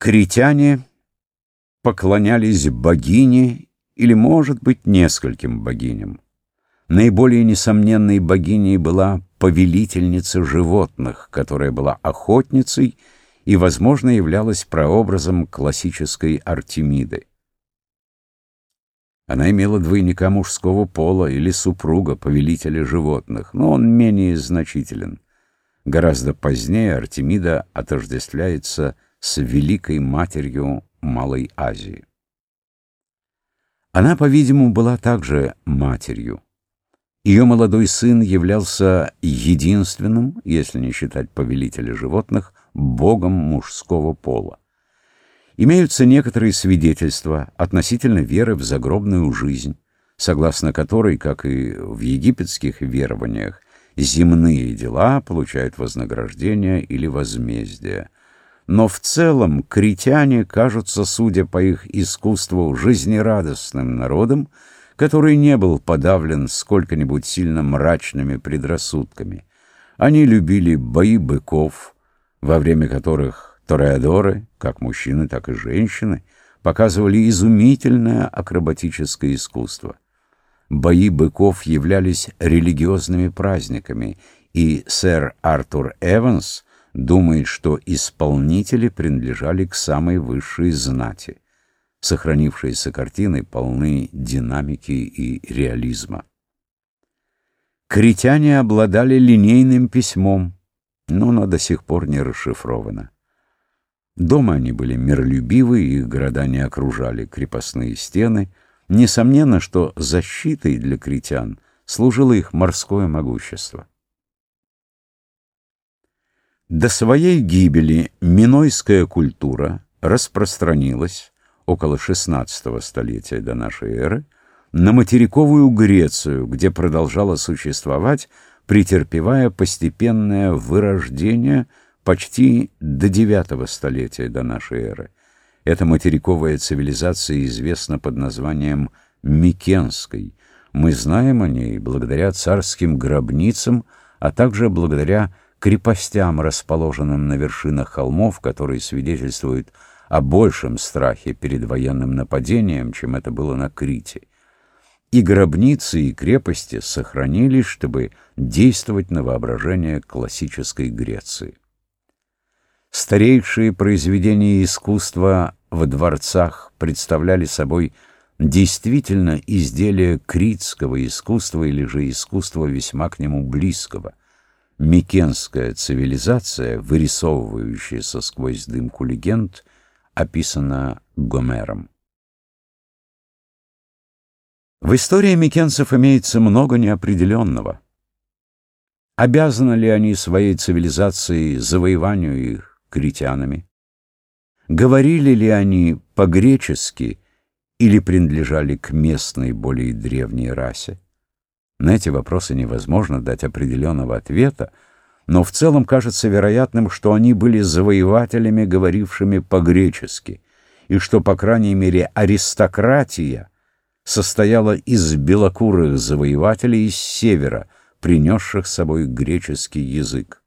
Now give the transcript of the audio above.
Критяне поклонялись богине или, может быть, нескольким богиням. Наиболее несомненной богиней была повелительница животных, которая была охотницей и, возможно, являлась прообразом классической Артемиды. Она имела двойника мужского пола или супруга, повелителя животных, но он менее значителен. Гораздо позднее Артемида отождествляется с Великой Матерью Малой Азии. Она, по-видимому, была также матерью. Ее молодой сын являлся единственным, если не считать повелителя животных, богом мужского пола. Имеются некоторые свидетельства относительно веры в загробную жизнь, согласно которой, как и в египетских верованиях, земные дела получают вознаграждение или возмездие. Но в целом критяне кажутся, судя по их искусству, жизнерадостным народом, который не был подавлен сколько-нибудь сильно мрачными предрассудками. Они любили бои быков, во время которых тореадоры, как мужчины, так и женщины, показывали изумительное акробатическое искусство. Бои быков являлись религиозными праздниками, и сэр Артур Эванс думает, что исполнители принадлежали к самой высшей знати. Сохранившиеся картины полны динамики и реализма. Критяне обладали линейным письмом, но оно до сих пор не расшифровано. Дома они были миролюбивы, их города не окружали крепостные стены. Несомненно, что защитой для критян служило их морское могущество. До своей гибели минойская культура распространилась около XVI столетия до нашей эры, на материковую Грецию, где продолжала существовать, претерпевая постепенное вырождение почти до IX столетия до нашей эры. Эта материковая цивилизация известна под названием Микенской. Мы знаем о ней благодаря царским гробницам, а также благодаря крепостям, расположенным на вершинах холмов, которые свидетельствуют о большем страхе перед военным нападением, чем это было на Крите. И гробницы, и крепости сохранились, чтобы действовать на воображение классической Греции. Старейшие произведения искусства в дворцах представляли собой действительно изделия критского искусства или же искусства весьма к нему близкого. Микенская цивилизация, вырисовывающаяся сквозь дымку легенд, описана Гомером. В истории микенцев имеется много неопределенного. Обязаны ли они своей цивилизацией завоеванию их критянами? Говорили ли они по-гречески или принадлежали к местной, более древней расе? На эти вопросы невозможно дать определенного ответа, но в целом кажется вероятным, что они были завоевателями, говорившими по-гречески, и что, по крайней мере, аристократия состояла из белокурых завоевателей из севера, принесших с собой греческий язык.